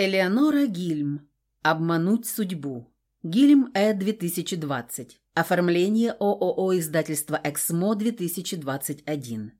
Элеонора Гильм. Обмануть судьбу. Гильм Э 2020. Оформление ООО издательства «Эксмо» 2021.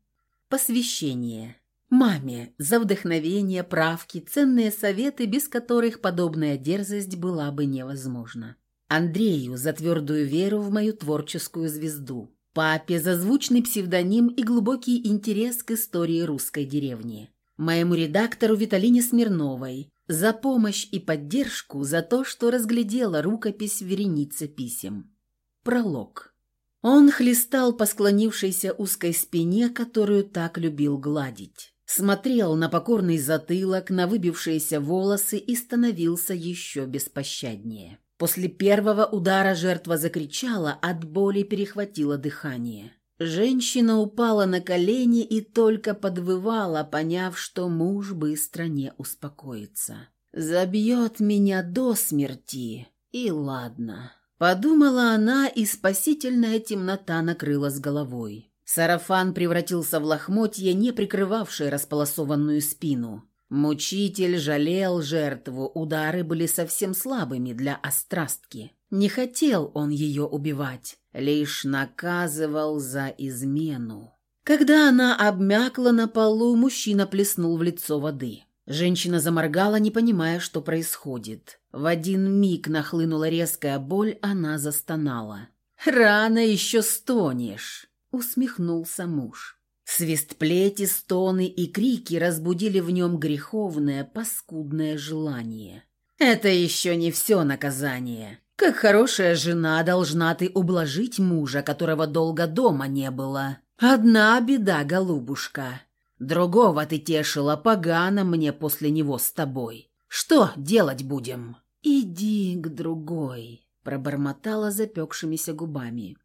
Посвящение. Маме за вдохновение, правки, ценные советы, без которых подобная дерзость была бы невозможна. Андрею за твердую веру в мою творческую звезду. Папе за звучный псевдоним и глубокий интерес к истории русской деревни. Моему редактору Виталине Смирновой за помощь и поддержку, за то, что разглядела рукопись вереницы писем. Пролог. Он хлестал по склонившейся узкой спине, которую так любил гладить. Смотрел на покорный затылок, на выбившиеся волосы и становился еще беспощаднее. После первого удара жертва закричала, от боли перехватило дыхание. Женщина упала на колени и только подвывала, поняв, что муж быстро не успокоится. «Забьет меня до смерти, и ладно». Подумала она, и спасительная темнота накрыла с головой. Сарафан превратился в лохмотье, не прикрывавшее располосованную спину. Мучитель жалел жертву, удары были совсем слабыми для острастки. Не хотел он ее убивать лишь наказывал за измену. Когда она обмякла на полу, мужчина плеснул в лицо воды. Женщина заморгала, не понимая, что происходит. В один миг нахлынула резкая боль, она застонала. «Рано еще стонешь!» — усмехнулся муж. Свист плети, стоны и крики разбудили в нем греховное, паскудное желание. «Это еще не все наказание. Как хорошая жена должна ты ублажить мужа, которого долго дома не было. Одна беда, голубушка. Другого ты тешила погано мне после него с тобой. Что делать будем?» «Иди к другой», — пробормотала запекшимися губами.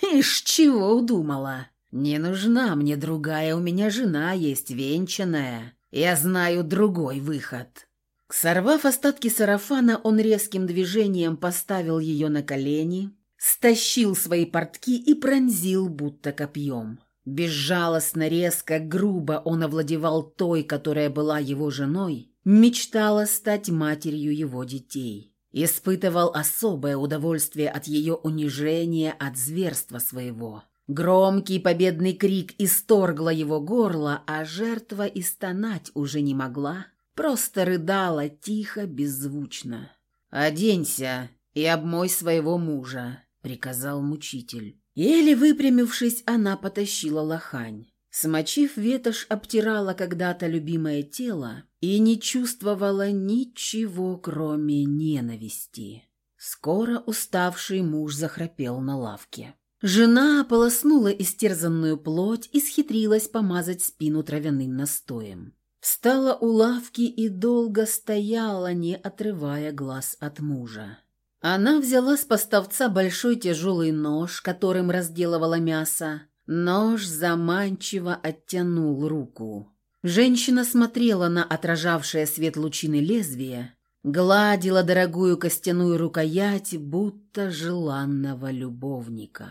«Ишь, чего удумала? Не нужна мне другая, у меня жена есть венчанная. Я знаю другой выход». Сорвав остатки сарафана, он резким движением поставил ее на колени, стащил свои портки и пронзил будто копьем. Безжалостно, резко, грубо он овладевал той, которая была его женой, мечтала стать матерью его детей. Испытывал особое удовольствие от ее унижения, от зверства своего. Громкий победный крик исторгла его горло, а жертва и стонать уже не могла, Просто рыдала тихо, беззвучно. «Оденься и обмой своего мужа», — приказал мучитель. Еле выпрямившись, она потащила лохань. Смочив ветошь, обтирала когда-то любимое тело и не чувствовала ничего, кроме ненависти. Скоро уставший муж захрапел на лавке. Жена ополоснула истерзанную плоть и схитрилась помазать спину травяным настоем. Встала у лавки и долго стояла, не отрывая глаз от мужа. Она взяла с поставца большой тяжелый нож, которым разделывала мясо. Нож заманчиво оттянул руку. Женщина смотрела на отражавшее свет лучины лезвие, гладила дорогую костяную рукоять, будто желанного любовника.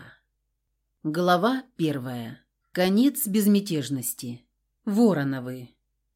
Глава первая. Конец безмятежности. Вороновы.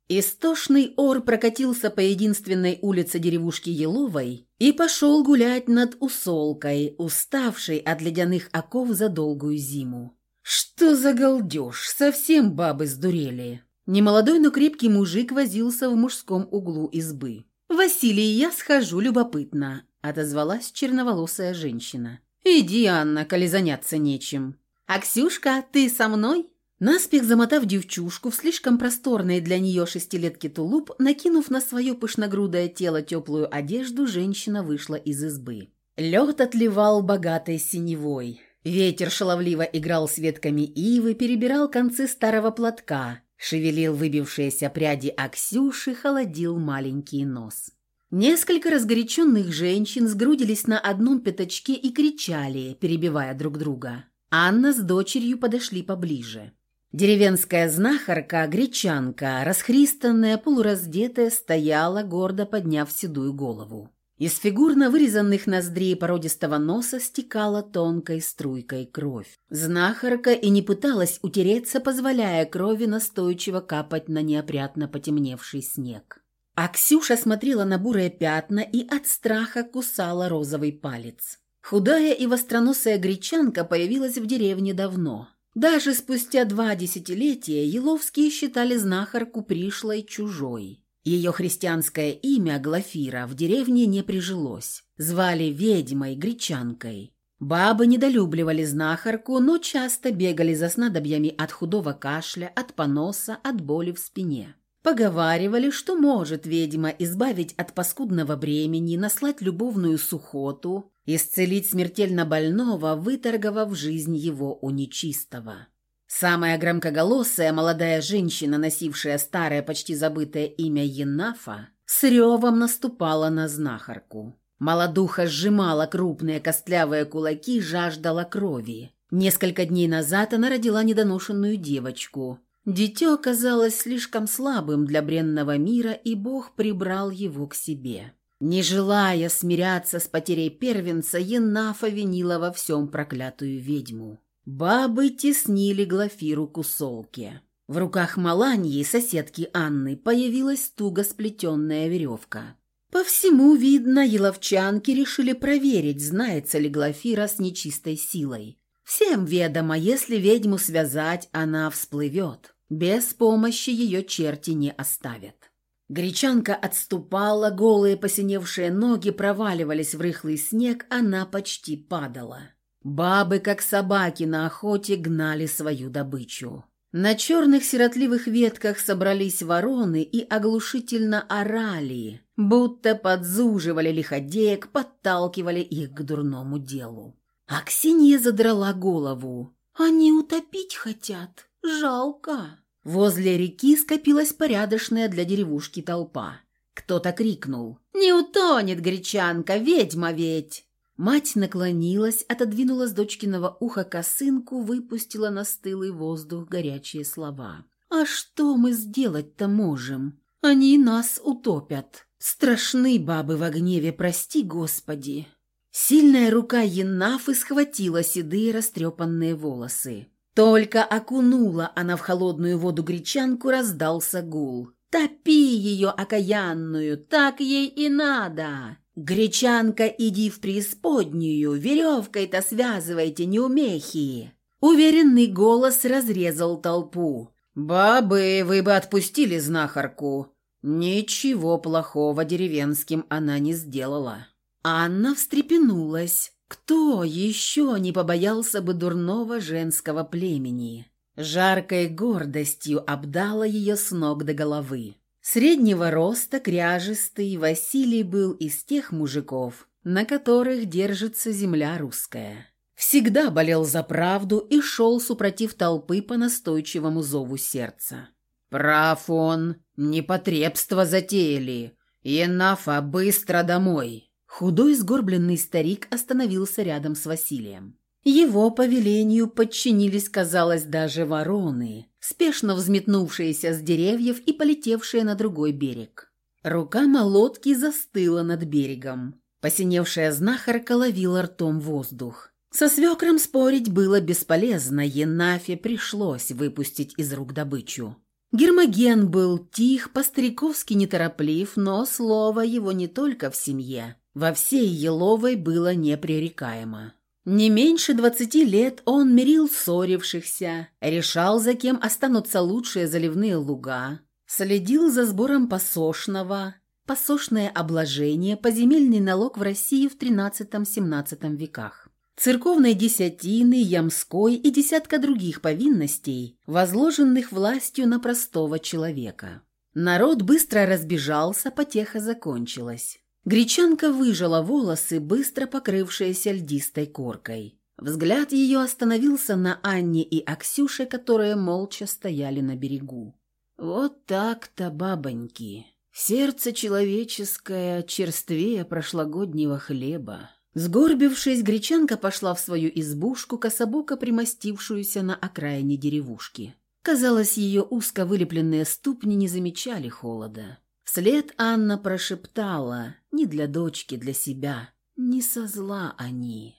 Истошный ор прокатился по единственной улице деревушки Еловой и пошел гулять над усолкой, уставшей от ледяных оков за долгую зиму. «Что за галдеж? Совсем бабы сдурели!» Немолодой, но крепкий мужик возился в мужском углу избы. «Василий, я схожу, любопытно», — отозвалась черноволосая женщина. «Иди, Анна, коли заняться нечем». «Аксюшка, ты со мной?» Наспех замотав девчушку в слишком просторной для нее шестилетки тулуп, накинув на свое пышногрудое тело теплую одежду, женщина вышла из избы. Лед отливал богатой синевой. Ветер шаловливо играл с ветками ивы, перебирал концы старого платка, шевелил выбившиеся пряди Аксюши, холодил маленький нос. Несколько разгоряченных женщин сгрудились на одном пятачке и кричали, перебивая друг друга. Анна с дочерью подошли поближе. Деревенская знахарка, гречанка, расхристанная, полураздетая, стояла, гордо подняв седую голову. Из фигурно вырезанных ноздрей породистого носа стекала тонкой струйкой кровь. Знахарка и не пыталась утереться, позволяя крови настойчиво капать на неопрятно потемневший снег. А Ксюша смотрела на бурые пятна и от страха кусала розовый палец. Худая и востроносая гречанка появилась в деревне давно. Даже спустя два десятилетия Еловские считали знахарку пришлой чужой. Ее христианское имя Глафира в деревне не прижилось. Звали ведьмой, гречанкой. Бабы недолюбливали знахарку, но часто бегали за снадобьями от худого кашля, от поноса, от боли в спине. Поговаривали, что может ведьма избавить от паскудного бремени, наслать любовную сухоту, исцелить смертельно больного, выторговав жизнь его у нечистого. Самая громкоголосая молодая женщина, носившая старое, почти забытое имя Енафа, с ревом наступала на знахарку. Молодуха сжимала крупные костлявые кулаки, жаждала крови. Несколько дней назад она родила недоношенную девочку. Дитё оказалось слишком слабым для бренного мира, и Бог прибрал его к себе. Не желая смиряться с потерей первенца, Енафа винила во всем проклятую ведьму. Бабы теснили Глафиру к усолке. В руках Маланьи, соседки Анны, появилась туго сплетенная веревка. По всему видно, еловчанки решили проверить, знается ли Глафира с нечистой силой. Всем ведомо, если ведьму связать, она всплывет. Без помощи ее черти не оставят. Гречанка отступала, голые посиневшие ноги проваливались в рыхлый снег, она почти падала. Бабы, как собаки на охоте, гнали свою добычу. На черных сиротливых ветках собрались вороны и оглушительно орали, будто подзуживали лиходеек, подталкивали их к дурному делу. Аксинья задрала голову. «Они утопить хотят. Жалко». Возле реки скопилась порядочная для деревушки толпа. Кто-то крикнул. «Не утонет гречанка, ведьма ведь!» Мать наклонилась, отодвинула с дочкиного уха косынку, выпустила на стылый воздух горячие слова. «А что мы сделать-то можем? Они нас утопят. Страшны бабы в гневе, прости, Господи!» Сильная рука Енафы схватила седые растрепанные волосы. Только окунула она в холодную воду гречанку, раздался гул. «Топи ее, окаянную, так ей и надо!» «Гречанка, иди в преисподнюю, веревкой-то связывайте, неумехи!» Уверенный голос разрезал толпу. «Бабы, вы бы отпустили знахарку!» Ничего плохого деревенским она не сделала. Анна встрепенулась. Кто еще не побоялся бы дурного женского племени? Жаркой гордостью обдала ее с ног до головы. Среднего роста, кряжистый, Василий был из тех мужиков, на которых держится земля русская. Всегда болел за правду и шел супротив толпы по настойчивому зову сердца. «Прав он, непотребство затеяли. Енафа, быстро домой!» Худой сгорбленный старик остановился рядом с Василием. Его повелению подчинились, казалось, даже вороны, спешно взметнувшиеся с деревьев и полетевшие на другой берег. Рука молотки застыла над берегом. Посиневшая знахарка ловила ртом воздух. Со свекром спорить было бесполезно, Енафе пришлось выпустить из рук добычу. Гермоген был тих, по-стариковски нетороплив, но слово его не только в семье. Во всей Еловой было непререкаемо. Не меньше двадцати лет он мирил ссорившихся, решал, за кем останутся лучшие заливные луга, следил за сбором посошного, посошное обложение, поземельный налог в России в XIII-XVII веках, церковной десятины, ямской и десятка других повинностей, возложенных властью на простого человека. Народ быстро разбежался, потеха закончилась. Гречанка выжила волосы, быстро покрывшиеся льдистой коркой. Взгляд ее остановился на Анне и Аксюше, которые молча стояли на берегу. «Вот так-то, бабоньки! Сердце человеческое черствее прошлогоднего хлеба!» Сгорбившись, гречанка пошла в свою избушку, кособоко примостившуюся на окраине деревушки. Казалось, ее узко вылепленные ступни не замечали холода. Вслед Анна прошептала, не для дочки, для себя, не со зла они.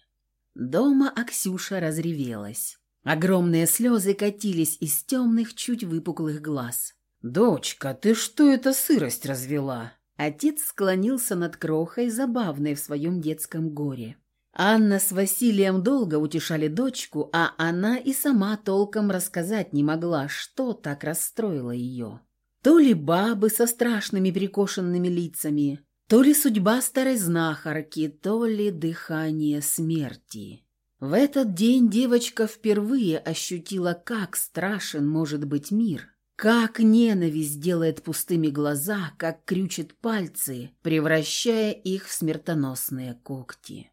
Дома Аксюша разревелась. Огромные слезы катились из темных, чуть выпуклых глаз. «Дочка, ты что это сырость развела?» Отец склонился над крохой, забавной в своем детском горе. Анна с Василием долго утешали дочку, а она и сама толком рассказать не могла, что так расстроило ее. То ли бабы со страшными перекошенными лицами, то ли судьба старой знахарки, то ли дыхание смерти. В этот день девочка впервые ощутила, как страшен может быть мир, как ненависть делает пустыми глаза, как крючит пальцы, превращая их в смертоносные когти.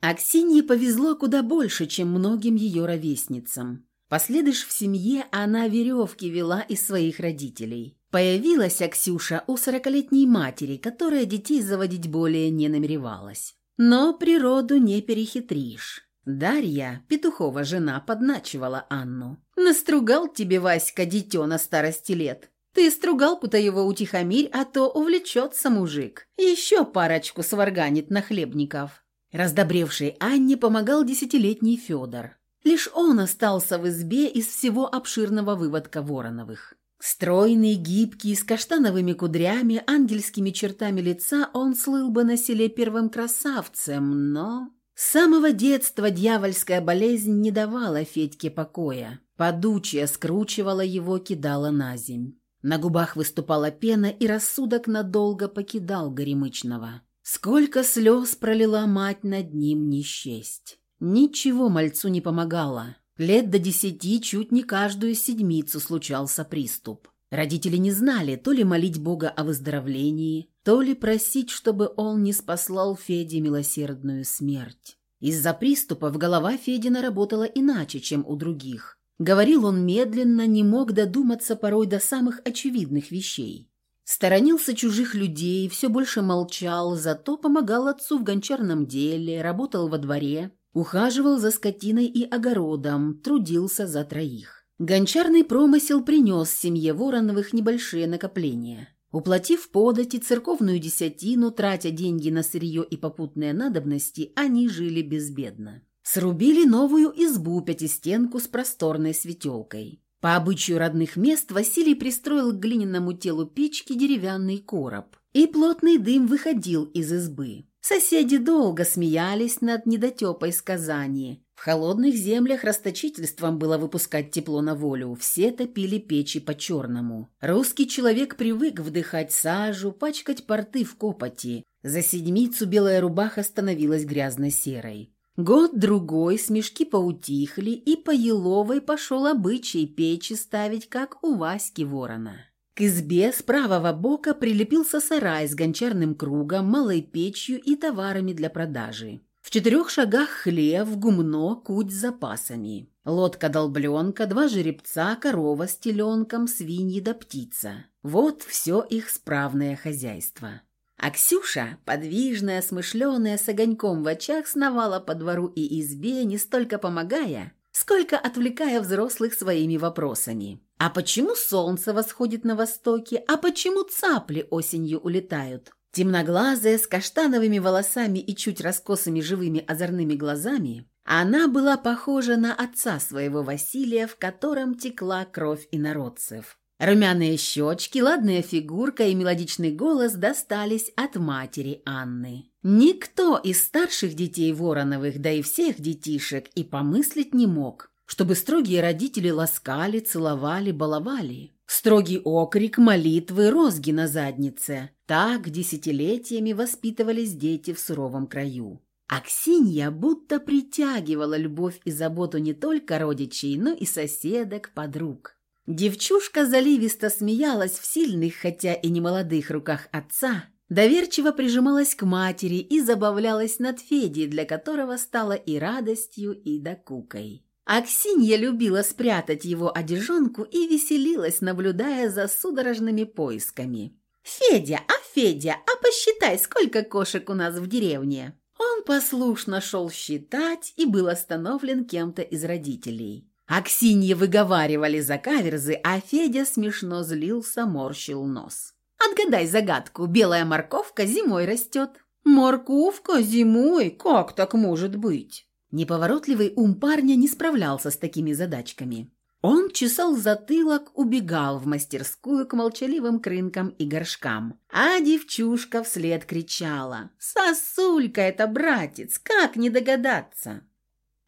Аксинье повезло куда больше, чем многим ее ровесницам. Последыш в семье, она веревки вела из своих родителей. Появилась Аксюша у сорокалетней матери, которая детей заводить более не намеревалась. Но природу не перехитришь. Дарья, петухова жена, подначивала Анну. «Настругал тебе, Васька, дитё на старости лет. Ты стругалку-то его утихомирь, а то увлечется мужик. Еще парочку сварганит на хлебников. Раздобревшей Анне помогал десятилетний Федор. Лишь он остался в избе из всего обширного выводка Вороновых. Стройный, гибкий, с каштановыми кудрями, ангельскими чертами лица он слыл бы на селе первым красавцем, но... С самого детства дьявольская болезнь не давала Федьке покоя. Подучая скручивала его, кидала на земь. На губах выступала пена, и рассудок надолго покидал Горемычного. Сколько слез пролила мать над ним не счесть. Ничего мальцу не помогало. Лет до десяти чуть не каждую седмицу случался приступ. Родители не знали, то ли молить Бога о выздоровлении, то ли просить, чтобы он не спаслал Феде милосердную смерть. Из-за приступов голова Федина работала иначе, чем у других. Говорил он медленно, не мог додуматься порой до самых очевидных вещей. Сторонился чужих людей, все больше молчал, зато помогал отцу в гончарном деле, работал во дворе, ухаживал за скотиной и огородом, трудился за троих. Гончарный промысел принес семье Вороновых небольшие накопления. Уплатив подать и церковную десятину, тратя деньги на сырье и попутные надобности, они жили безбедно. Срубили новую избу пятистенку с просторной светелкой. По обычаю родных мест Василий пристроил к глиняному телу печки деревянный короб, и плотный дым выходил из избы. Соседи долго смеялись над недотепой сказанием. В холодных землях расточительством было выпускать тепло на волю, все топили печи по-черному. Русский человек привык вдыхать сажу, пачкать порты в копоти. За седмицу белая рубаха становилась грязно-серой. Год-другой смешки поутихли, и по Еловой пошел обычай печи ставить, как у Васьки Ворона. К избе с правого бока прилепился сарай с гончарным кругом, малой печью и товарами для продажи. В четырех шагах хлев, гумно, куть с запасами. Лодка-долбленка, два жеребца, корова с теленком, свиньи да птица. Вот все их справное хозяйство. А Ксюша, подвижная, смышленая, с огоньком в очах, сновала по двору и избе, не столько помогая, сколько отвлекая взрослых своими вопросами. А почему солнце восходит на востоке? А почему цапли осенью улетают? Темноглазая, с каштановыми волосами и чуть раскосыми живыми озорными глазами, она была похожа на отца своего Василия, в котором текла кровь инородцев. Румяные щечки, ладная фигурка и мелодичный голос достались от матери Анны. Никто из старших детей Вороновых, да и всех детишек, и помыслить не мог, чтобы строгие родители ласкали, целовали, баловали. Строгий окрик, молитвы, розги на заднице. Так десятилетиями воспитывались дети в суровом краю. Аксинья будто притягивала любовь и заботу не только родичей, но и соседок, подруг. Девчушка заливисто смеялась в сильных, хотя и немолодых руках отца, доверчиво прижималась к матери и забавлялась над Федей, для которого стала и радостью, и докукой. Аксинья любила спрятать его одежонку и веселилась, наблюдая за судорожными поисками. «Федя, а Федя, а посчитай, сколько кошек у нас в деревне?» Он послушно шел считать и был остановлен кем-то из родителей. Аксинье выговаривали за каверзы, а Федя смешно злился, морщил нос. «Отгадай загадку. Белая морковка зимой растет». «Морковка зимой? Как так может быть?» Неповоротливый ум парня не справлялся с такими задачками. Он чесал затылок, убегал в мастерскую к молчаливым крынкам и горшкам. А девчушка вслед кричала «Сосулька это, братец, как не догадаться!»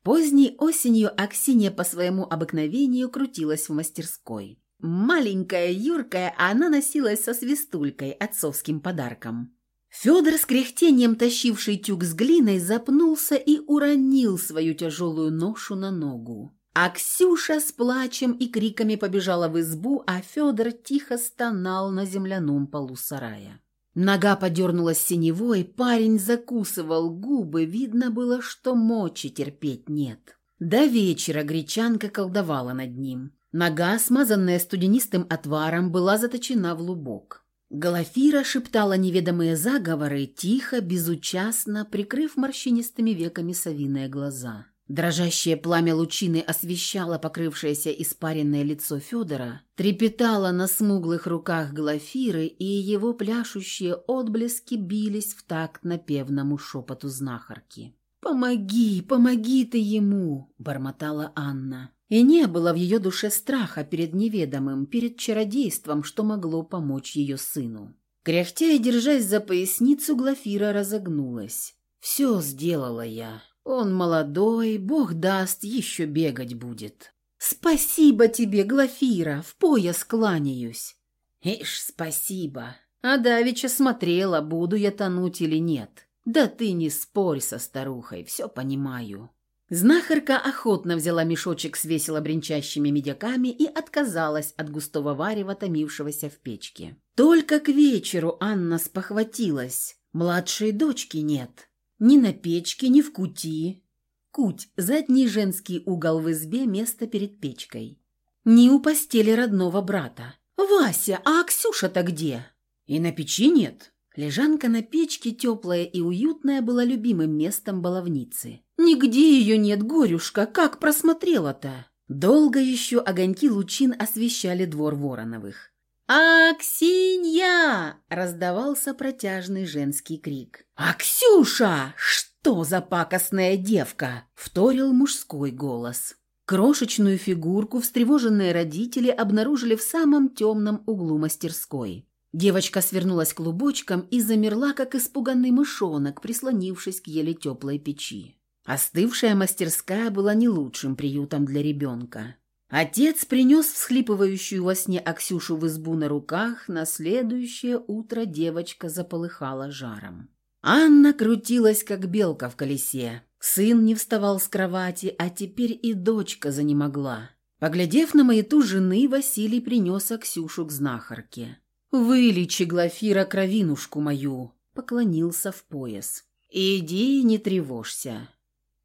Поздней осенью Аксинья по своему обыкновению крутилась в мастерской. Маленькая, юркая, она носилась со свистулькой, отцовским подарком. Федор с кряхтением, тащивший тюк с глиной, запнулся и уронил свою тяжелую ношу на ногу. А Ксюша с плачем и криками побежала в избу, а Федор тихо стонал на земляном полу сарая. Нога подернулась синевой, парень закусывал губы, видно было, что мочи терпеть нет. До вечера гречанка колдовала над ним. Нога, смазанная студенистым отваром, была заточена в лубок. Галафира шептала неведомые заговоры, тихо, безучастно, прикрыв морщинистыми веками совиные глаза. Дрожащее пламя лучины освещало покрывшееся испаренное лицо Федора, трепетало на смуглых руках Глафиры, и его пляшущие отблески бились в такт напевному шепоту знахарки. «Помоги, помоги ты ему!» – бормотала Анна. И не было в ее душе страха перед неведомым, перед чародейством, что могло помочь ее сыну. Кряхтя и держась за поясницу, Глафира разогнулась. «Все сделала я. Он молодой, бог даст, еще бегать будет. Спасибо тебе, Глафира, в пояс кланяюсь. Ишь, спасибо. А давеча смотрела, буду я тонуть или нет. Да ты не спорь со старухой, все понимаю. Знахарка охотно взяла мешочек с весело бренчащими медяками и отказалась от густого варева, томившегося в печке. Только к вечеру Анна спохватилась. Младшей дочки нет. Ни на печке, ни в кути. Куть – задний женский угол в избе, место перед печкой. Ни у постели родного брата. «Вася, а Ксюша-то где?» «И на печи нет». Лежанка на печке, теплая и уютная, была любимым местом баловницы. «Нигде ее нет, горюшка, как просмотрела-то?» Долго еще огоньки лучин освещали двор Вороновых. «Аксинья!» – раздавался протяжный женский крик. «Аксюша! Что за пакостная девка?» – вторил мужской голос. Крошечную фигурку встревоженные родители обнаружили в самом темном углу мастерской. Девочка свернулась клубочком и замерла, как испуганный мышонок, прислонившись к еле теплой печи. Остывшая мастерская была не лучшим приютом для ребенка. Отец принес всхлипывающую во сне Аксюшу в избу на руках, на следующее утро девочка заполыхала жаром. Анна крутилась, как белка в колесе. Сын не вставал с кровати, а теперь и дочка занемогла. Поглядев на маяту жены, Василий принес Аксюшу к знахарке. «Вылечи, Глафира, кровинушку мою!» Поклонился в пояс. «Иди, не тревожься».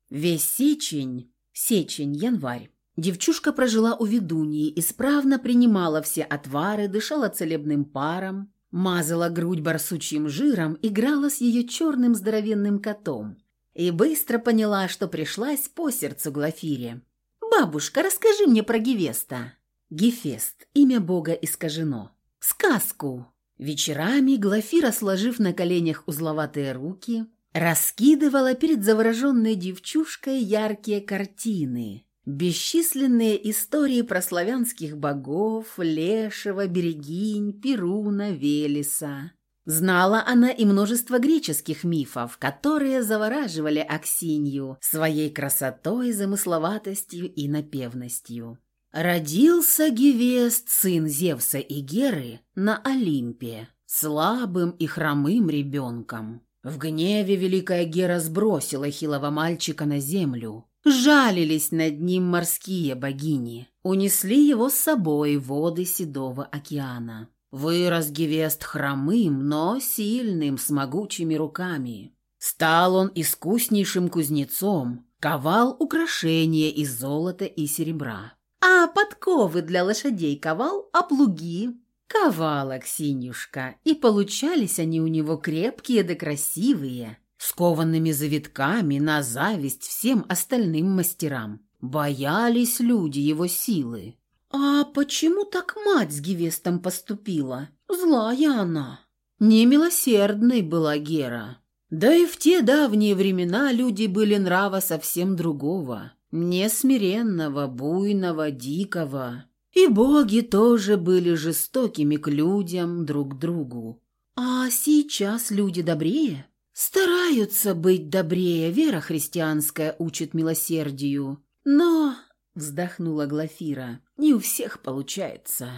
Весь сечень, сечень, январь, Девчушка прожила у ведуньи, исправно принимала все отвары, дышала целебным паром, мазала грудь барсучьим жиром, играла с ее черным здоровенным котом и быстро поняла, что пришлась по сердцу Глафире. «Бабушка, расскажи мне про Гефеста». Гефест – имя бога искажено. «Сказку». Вечерами Глафира, сложив на коленях узловатые руки, раскидывала перед завороженной девчушкой яркие картины – Бесчисленные истории про славянских богов, Лешего, Берегинь, Перуна, Велеса. Знала она и множество греческих мифов, которые завораживали Аксинью своей красотой, замысловатостью и напевностью. Родился Гевест, сын Зевса и Геры, на Олимпе, слабым и хромым ребенком. В гневе великая Гера сбросила хилого мальчика на землю, Жалились над ним морские богини, унесли его с собой воды Седого океана. Вырос Гевест хромым, но сильным, с могучими руками. Стал он искуснейшим кузнецом, ковал украшения из золота и серебра. А подковы для лошадей ковал, а плуги ковал Аксинюшка, и получались они у него крепкие да красивые, скованными завитками на зависть всем остальным мастерам. Боялись люди его силы. «А почему так мать с Гевестом поступила? Злая она. Немилосердной была Гера. Да и в те давние времена люди были нрава совсем другого. Несмиренного, буйного, дикого. И боги тоже были жестокими к людям, друг другу. А сейчас люди добрее? Стараются быть добрее, вера христианская учит милосердию. Но, вздохнула Глафира, не у всех получается.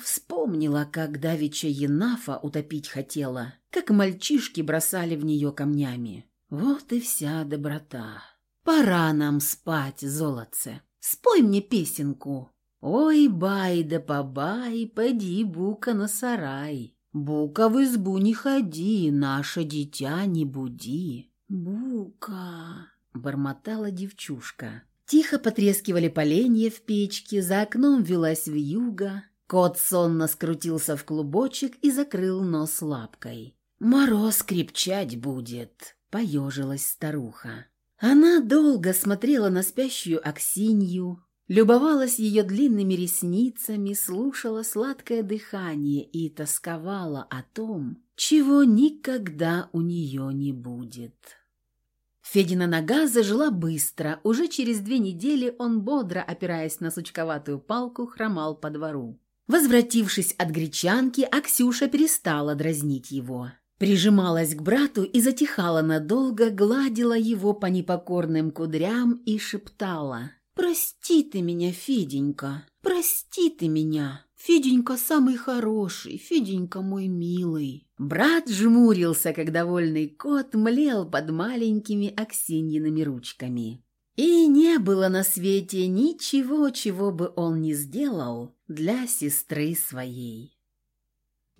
Вспомнила, как давеча Енафа утопить хотела, как мальчишки бросали в нее камнями. Вот и вся доброта. Пора нам спать, золотце. Спой мне песенку. Ой, бай да побай, поди, бука на сарай. Бука в избу не ходи, наше дитя не буди. Бука, бормотала девчушка. Тихо потрескивали поленья в печке, за окном велась вьюга. Кот сонно скрутился в клубочек и закрыл нос лапкой. «Мороз крепчать будет», — поежилась старуха. Она долго смотрела на спящую Аксинью, любовалась ее длинными ресницами, слушала сладкое дыхание и тосковала о том, чего никогда у нее не будет. Федина нога зажила быстро. Уже через две недели он, бодро опираясь на сучковатую палку, хромал по двору. Возвратившись от гречанки, Аксюша перестала дразнить его. Прижималась к брату и затихала надолго, гладила его по непокорным кудрям и шептала «Прости ты меня, Феденька, прости ты меня, Феденька самый хороший, Феденька мой милый». Брат жмурился, как довольный кот млел под маленькими Аксиньиными ручками. И не было на свете ничего, чего бы он не сделал для сестры своей.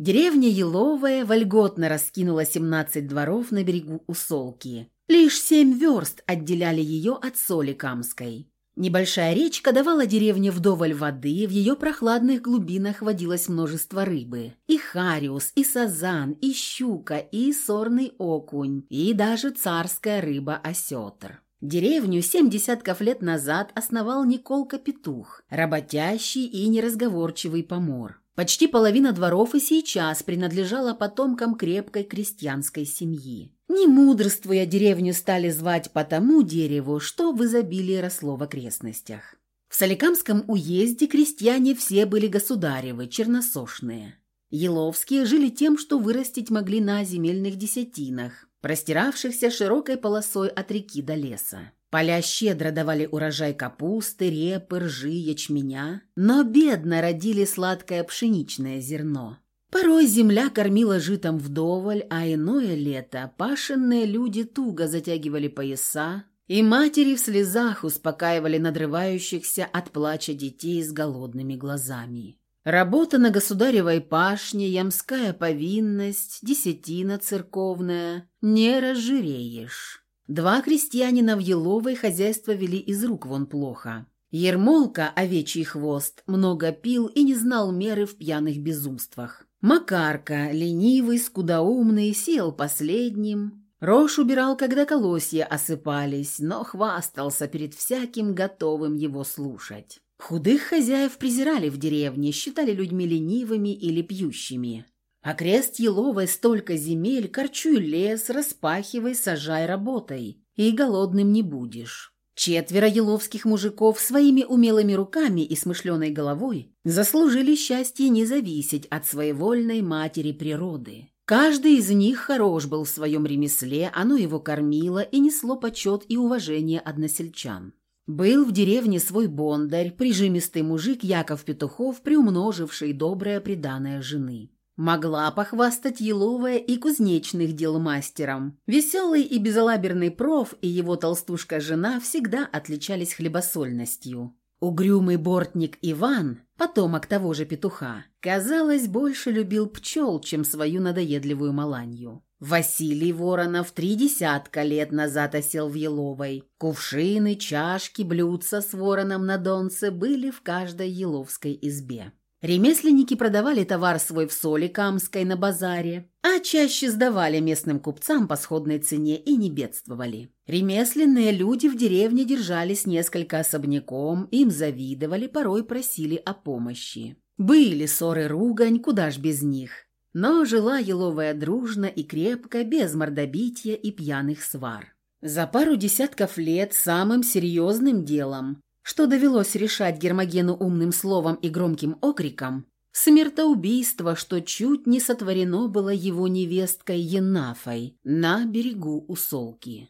Деревня Еловая вольготно раскинула 17 дворов на берегу Усолки. Лишь семь верст отделяли ее от соли Камской. Небольшая речка давала деревне вдоволь воды, в ее прохладных глубинах водилось множество рыбы. И хариус, и сазан, и щука, и сорный окунь, и даже царская рыба-осетр. Деревню семь десятков лет назад основал Николка Петух, работящий и неразговорчивый помор. Почти половина дворов и сейчас принадлежала потомкам крепкой крестьянской семьи. Не мудрствуя, деревню стали звать по тому дереву, что в изобилии росло в окрестностях. В Соликамском уезде крестьяне все были государевы, черносошные. Еловские жили тем, что вырастить могли на земельных десятинах, простиравшихся широкой полосой от реки до леса. Поля щедро давали урожай капусты, репы, ржи, ячменя, но бедно родили сладкое пшеничное зерно. Порой земля кормила житом вдоволь, а иное лето пашенные люди туго затягивали пояса, и матери в слезах успокаивали надрывающихся от плача детей с голодными глазами. Работа на государевой пашне, ямская повинность, десятина церковная – не разжиреешь. Два крестьянина в Еловой хозяйство вели из рук вон плохо. Ермолка, овечий хвост, много пил и не знал меры в пьяных безумствах. Макарка, ленивый, скудоумный, сел последним. Рожь убирал, когда колосья осыпались, но хвастался перед всяким готовым его слушать. Худых хозяев презирали в деревне, считали людьми ленивыми или пьющими. Окрест Еловой столько земель, корчуй лес, распахивай, сажай, работай, и голодным не будешь. Четверо еловских мужиков своими умелыми руками и смышленой головой заслужили счастье не зависеть от своевольной матери природы. Каждый из них хорош был в своем ремесле, оно его кормило и несло почет и уважение односельчан. Был в деревне свой бондарь, прижимистый мужик Яков Петухов, приумноживший доброе преданное жены. Могла похвастать Еловая и кузнечных дел мастером. Веселый и безалаберный проф и его толстушка-жена всегда отличались хлебосольностью. Угрюмый бортник Иван, потомок того же петуха, казалось, больше любил пчел, чем свою надоедливую маланью. Василий Воронов три десятка лет назад осел в Еловой. Кувшины, чашки, блюдца с вороном на донце были в каждой еловской избе. Ремесленники продавали товар свой в соли Камской на базаре, а чаще сдавали местным купцам по сходной цене и не бедствовали. Ремесленные люди в деревне держались несколько особняком, им завидовали, порой просили о помощи. Были ссоры ругань, куда ж без них. Но жила еловая дружно и крепко, без мордобития и пьяных свар. За пару десятков лет самым серьезным делом, что довелось решать Гермогену умным словом и громким окриком, смертоубийство, что чуть не сотворено было его невесткой Енафой на берегу Усолки.